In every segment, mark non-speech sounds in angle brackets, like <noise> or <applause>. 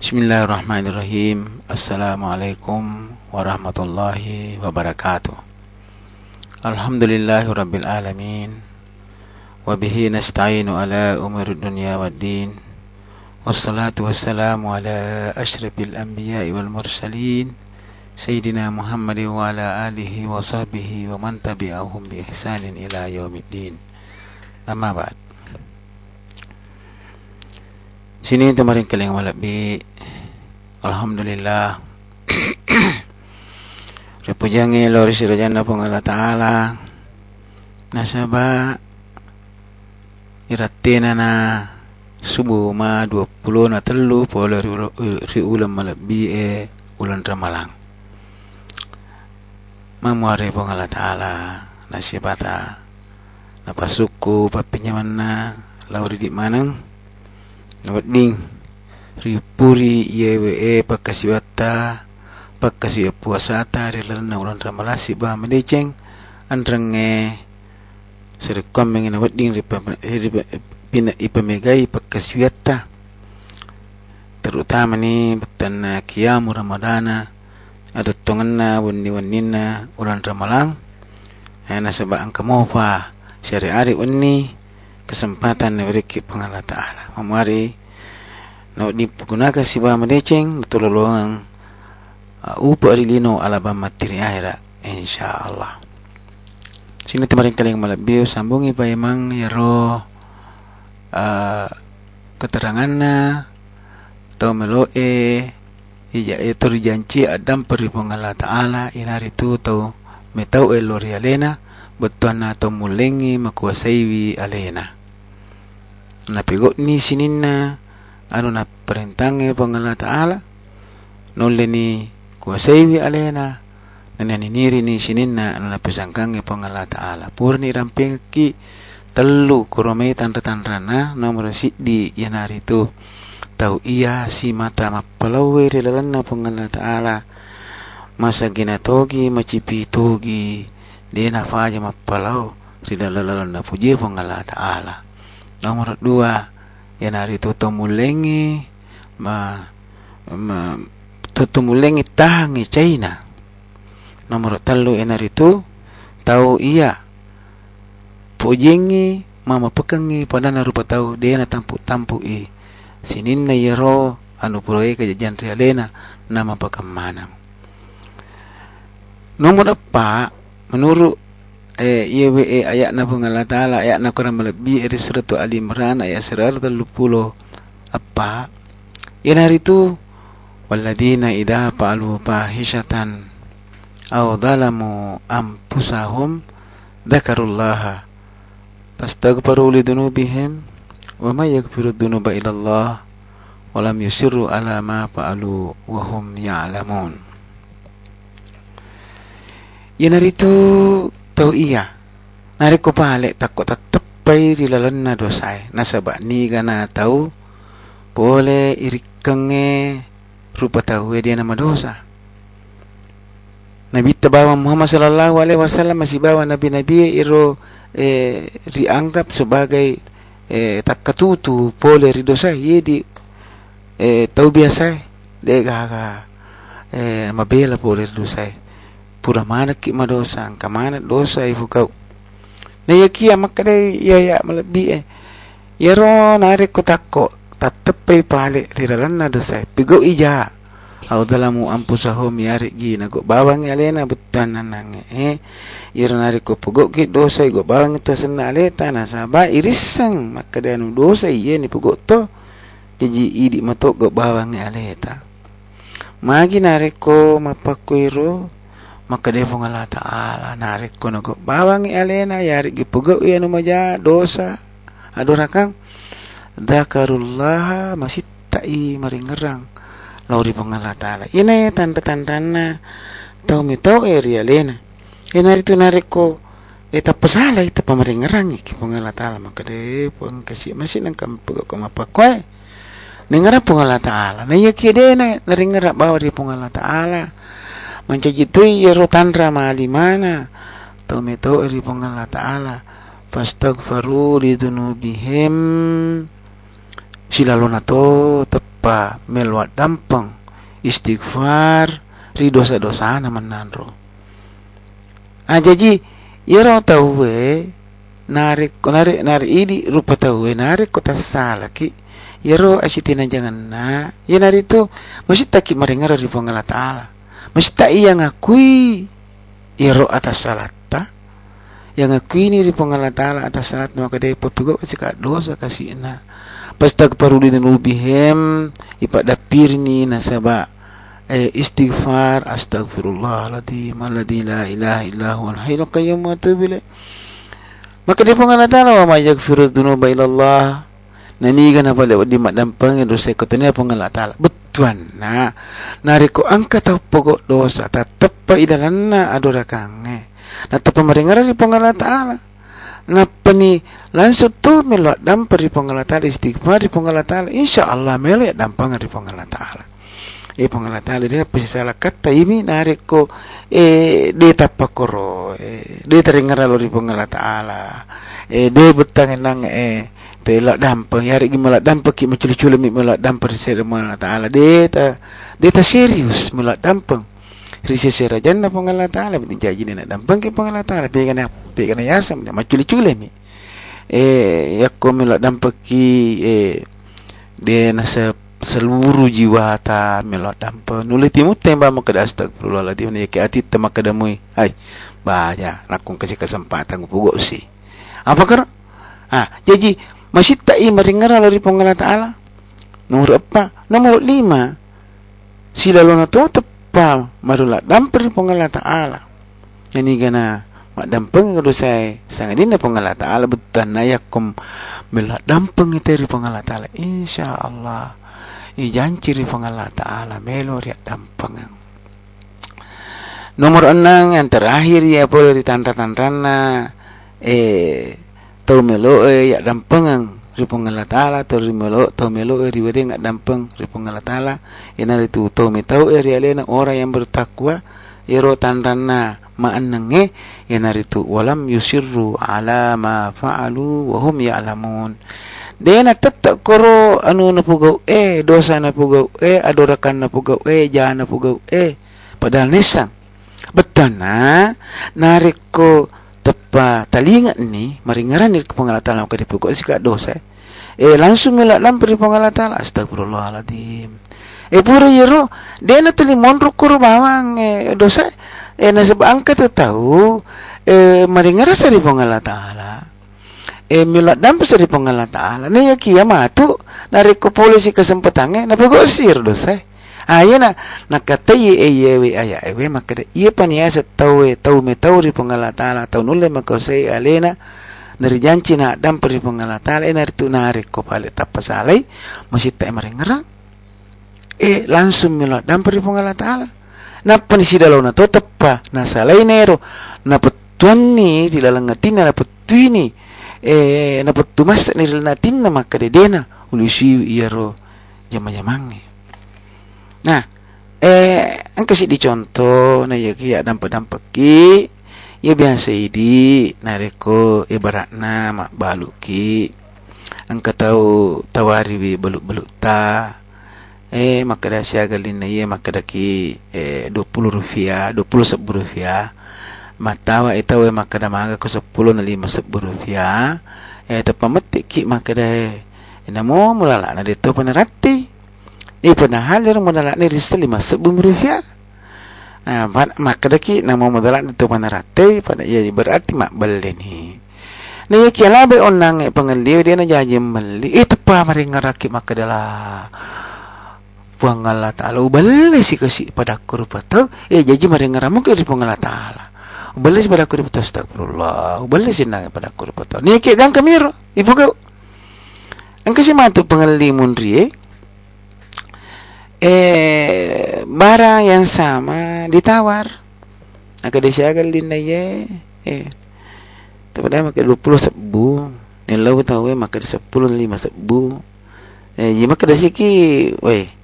Bismillahirrahmanirrahim. Assalamualaikum warahmatullahi wabarakatuh. Alhamdulillahi rabbil alamin. Wabihi nasta'inu ala umur dunia wa din. Wassalatu wassalamu ala ashrafil anbiya'i wal mursalin. Sayyidina Muhammad wa ala alihi wa sahbihi wa man tabi'ahum bi ihsanin ila yaumiddin Amma ba'd. Sini kemarin keling malabi Alhamdulillah. <clears throat> Repujangi lori sirajana pong Allah Ta'ala. Nasaba Iratina na Subuh ma 20 na telu Pola ri ulam malabi e Ulan ramalang. Mamuari pong Allah Ta'ala Nasibata Napasuku papinyaman na Lauri di manang Nawading Ripuri yewe pakasiwata Pakasiwa puasata Rilan na ulan ramalasi ba Madeceng Andrange Serekom mengen nawading Pina ipamegai pakasiwata Terutama ni Betan na kiamu ramadana Ada tongan na Wani-wani na Ulan ramalang Nasabaan kamofa Syari-ari wani kesempatan beri pengalah Ta'ala. Memari na digunakan si ba madeceng tulolongan uh, upo arilino alaba materi akhirat insyaallah. Sini temarin kaling malabiyo sambungi pa emang yaro uh, keterangan na tau meloe ija itu janji adam peri pengalah Ta'ala inari tu tau metau elori alena betuan na tau mulengi makuasaiwi alena. Na pigo ni sininna anu na perintange pangala taala. Nolle ni kuasaiwi alena. Na niri ni sininna anu na pesangkange pangala taala. Purni rampingki telu kuromei tanda tandrana nomor siddi yanari tu tau iya si mata mapalawe rilalanna pangala taala. Masa gina togi macipi togi dena faja mapalau ridalalalana puji pangala taala. Nomor dua, itu tumulengi ma, ma tumulengi tahangi China. Nomor telu itu tahu iya pujengi mama pekangi pada rupa tahu dia na tampu tampu i sinin na yero anu proyek kejajan rialena nama pakamana. Nomor empat menurut yewe e ayat na pun Allah Ta'ala ayat na kurang melebihi dari surat Ali Imran ayat 130 apa yang hari itu waladina idha fa'alu fahishatan aw dhalamu anfusahum dzakarullaha fastaghfiru lidunubihim wa may yaghfiru dhunuba illa Allah wa lam yusirru ala ma fa'alu wa hum ya'lamun. Yang hari itu tau iya. Nari ko pale takut tatepai di lalan na dosai. Nasaba ni gana tau boleh irikenge rupa tahu dia nama dosa. Nabi tabawa Muhammad sallallahu alaihi wasallam masih bawa nabi-nabi iro eh, dianggap sebagai eh, tak ketutu boleh ri dosa ye di eh, tahu biasa de gaga eh, mabela boleh dosa pura mana ki madosa ka mana dosa ifu kau? Na ya kia makade ya ya malabi eh. Ya ro nare ko takko tattepe pale tiralan na dosa pigo ija. Au dalamu ampusahum yari gi na go bawang alena butan nanang eh. Iro nare ko pugo ki dosa go bawang to senna aleta na saba irisang makade anu dosa iye ni pugo to jadi idi matok go bawang aleta magi nare mapakuiro maka dia pun Allah Ta'ala narik ko nago bawang alena yari gipugo iya maja dosa. Adorakang Dakarullah masih tai maringerang lauri pun Allah Ta'ala. Ini tanda-tandana. Tau mi tau eri alena. Ini itu narik ko eta pesala itu pamaringerang iki pun Allah Ta'ala. Maka dia pun kasih masih nang kampugo ko mapakwe Nengarap pun Allah Ta'ala. Na iya kia na naringerap bawa dia pun Allah Ta'ala mencegitui yerotanra malimana tometo eri Allah Ta'ala. Fastaghfaru lidunubihim. Silalona to tepa melwat dampeng. Istighfar ri dosa-dosa na menanro ah jadi yero tahu we narik narik narik ini rupa tahu we narik kota salah ki. Yero asitina jangan na ya nari itu mesti taki maringar di Allah taala mesti iya ngakui yero atas salat yang ngakui ni di Allah taala atas salat maka dia petugas kasih dosa kasih na Pastagfiru lidzunubihim ipak dapir ni nasaba eh, istighfar astagfirullahaladzim alladzi la ilaha illa huwal qayyum wa atubu maka dia pun taala wa may yaghfiru dzunuba illa Allah. Nani wadi mak dampang dosa ngala taala betuan na nariko angka tau pokok dosa ta teppa idalanna adora kange na teppa maringara di pengala taala. Na pani langsung tu melo dampar di pengala taala istighfar di pengala taala. Insyaallah melo ya dampang di pengala taala. E pengala taala dia salah kata ini narik ko e de tapakoro e de teringara lo di pengala taala. E de betang nang e te lo dampang yari gimala dampang ki macul-cul mi melo dampar di pengala taala. De ta de ta serius melo dampang risi serajan na pangala taala. Bin jaji na dampang ki pangala taala. Pe kana pe kana yasam na maculi cule mi. Eh yakko mi la dampang ki eh de sa seluruh jiwa ta melo dampa nuli timu temba makada astagfirullahaladzim ni ke ati tema kada mui ai baja lakung kasih kesempatan pugok si. Apa kar ah jadi masih tak i maringara dari pangala taala nomor apa nomor lima. Sila lona tutup pa marula dampir pongala ta'ala yani gana mak dampeng kudu saya sangat dina pongala ta'ala betan nayakum mila dampeng itu pongala ta'ala insyaallah. I janji ri pongala ta'ala melo dampeng nomor enam yang terakhir ya boleh ditanda-tandana eh melo eh ya dampeng ripong Allah Ta'ala to rimelo to melo eri wede nggak dampeng. Ripong Allah Ta'ala ina itu to me tau eri alena orang yang bertakwa. Iro tandana ma'annenge ina itu walam yusirru ala ma fa'alu wa hum ya'lamun. Dena tetap koro anu na pugau eh dosa na pugau eh adorakan na pugau eh jahan na pugau eh padahal nisang. Betana narik ko tepa talinga ni maringaran ni pengalatan ke dipukul sika dosa. Eh langsung ngelak lampir pengalatan. Astagfirullahaladzim eh pura yero dia na tali monruk kuru bawang eh dosa. Eh na sebab angka tu tahu eh maringara sari pengalatan eh milat dampir sari pengalatan ni ya kiamat tu dari ke polisi kesempatannya na pegosir dosa ayana nakatayi eyewe aya ewe makada iya paniasa tawe tau me tau ri pengala taala tau nulle makosei alena dari janci na dam peri pengala taala ena ritu nari ko pale tapasalai masih tak ngerang. E langsung mila dam peri pengala taala na panisi dalau na to tepa na salai nero na petuani di dalam ngatina na petuini e na petumas ni na tinna makade dena ulusi iyaro jama-jamange Nah, eh ang kasi di contoh na yaki adam padampak ki. Ya biasa idi nareko ibaratna mak baluki ang kataw tawari bi baluk-baluk ta. Eh makada siagalin na ye makada ki eh 20 rupiah 20 sebu rupiah matawa itaw eh makada maga ko 10 na 5 sebu rupiah eh tapametik ki makada eh namo mulala na dito panarati halir modalak ni risal lima sebum rupiah ah, maka daki nama modalak itu rate pada ia berarti mak beli ni. Ni kira be onang pengeliu dia na janji beli. Itu pa mari ngaraki maka dalah buang Allah Ta'ala beli si kasih pada aku rupa tu eh janji mari ngaramu ke di pengalat Ta'ala beli pada aku rupa astagfirullah. Beli si nang pada aku rupa tu ni kira gang kemiro ibu kau. Engkau si matu pengeli mundri eh eh barang yang sama ditawar. Aka disiagal din na ye eh. Tapada maka 20 sebu nilaw tahu eh maka 10 5 sebu. Eh ji maka dasiki we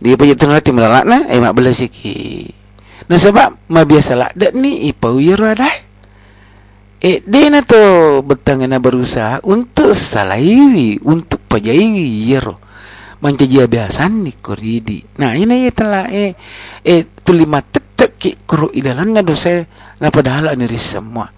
dia punya tengah tim lalak na eh mak bela siki na sebab ma biasa lak dak ni ipau yero ada eh dia na to betang na berusaha untuk salaiwi untuk pajaiwi yero manjajia biasan ni koridi. Nah ini telah eh eh tulima tetek ki kuru idalan na dose na padahal ani semua.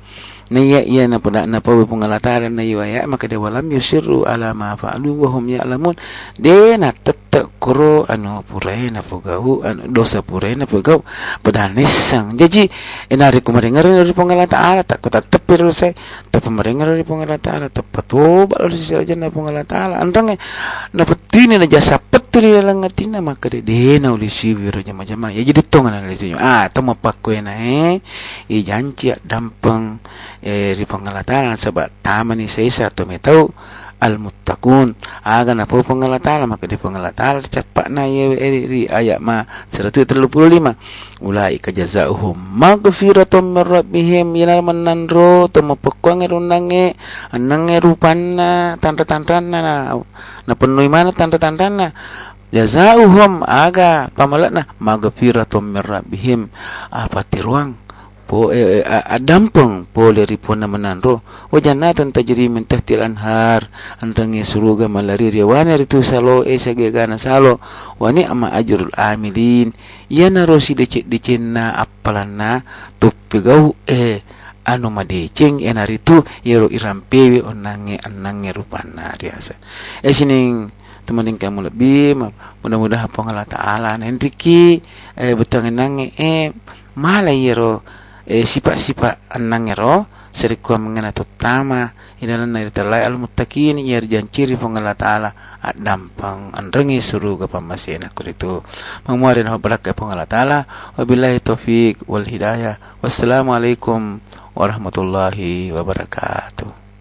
Na iya iya na pada na pa pengalataran na iya maka dia walam yusiru ala ma fa'alu wa hum ya'lamun. De na tette kuro anu purai na pugau anu dosa purai na pugau pada nisang. Jadi enari kumaringar dari pengalataran tak kota tepir saya tapi maringar dari pengalataran tepat balu sisi aja na pengalataran andang na petini na jasa petri dalam ngatina maka de de na uli siwir jama-jama ya jadi tongan na ah tama pakwe na eh. I janci dampeng eh, ri pangalatalan sebab taman ni saya satu metau al muttaqun aga na po pangalatala maka di pangalatala cepat na ye ri, ri ayat ma 135 ulai ka jazaohum maghfiratum min rabbihim yana manandro to mapakwang runange anange rupanna tanda-tandana na na penuh mana tanda-tandana. Jazaohum aga pamalakna maghfiratum min rabbihim. Apa tiruang po eh, eh, adampeng po leri pona menandro o jannatun tajri min tahtil anhar. Antangi suruga malari riwana ritu salo e sage gana salo. Wani ama ajrul amilin. Yana rosi de cek dicenna appalanna tuppigau e anu madeceng. Enaritu yero irampewe onange anange rupana riasa e sining teman kamu lebih mudah-mudahan pengalat ta'ala nendriki eh betang nange eh malah yero e sifat-sifat annangero serikwa mengena tutama idalan italai al muttaqin yer janciri pangala taala. Dampang andrengi suruh ke pamasena kuritu mamuarin hablak ke pangala taala. Wabillahi taufik wal hidayah. Wassalamualaikum warahmatullahi wabarakatuh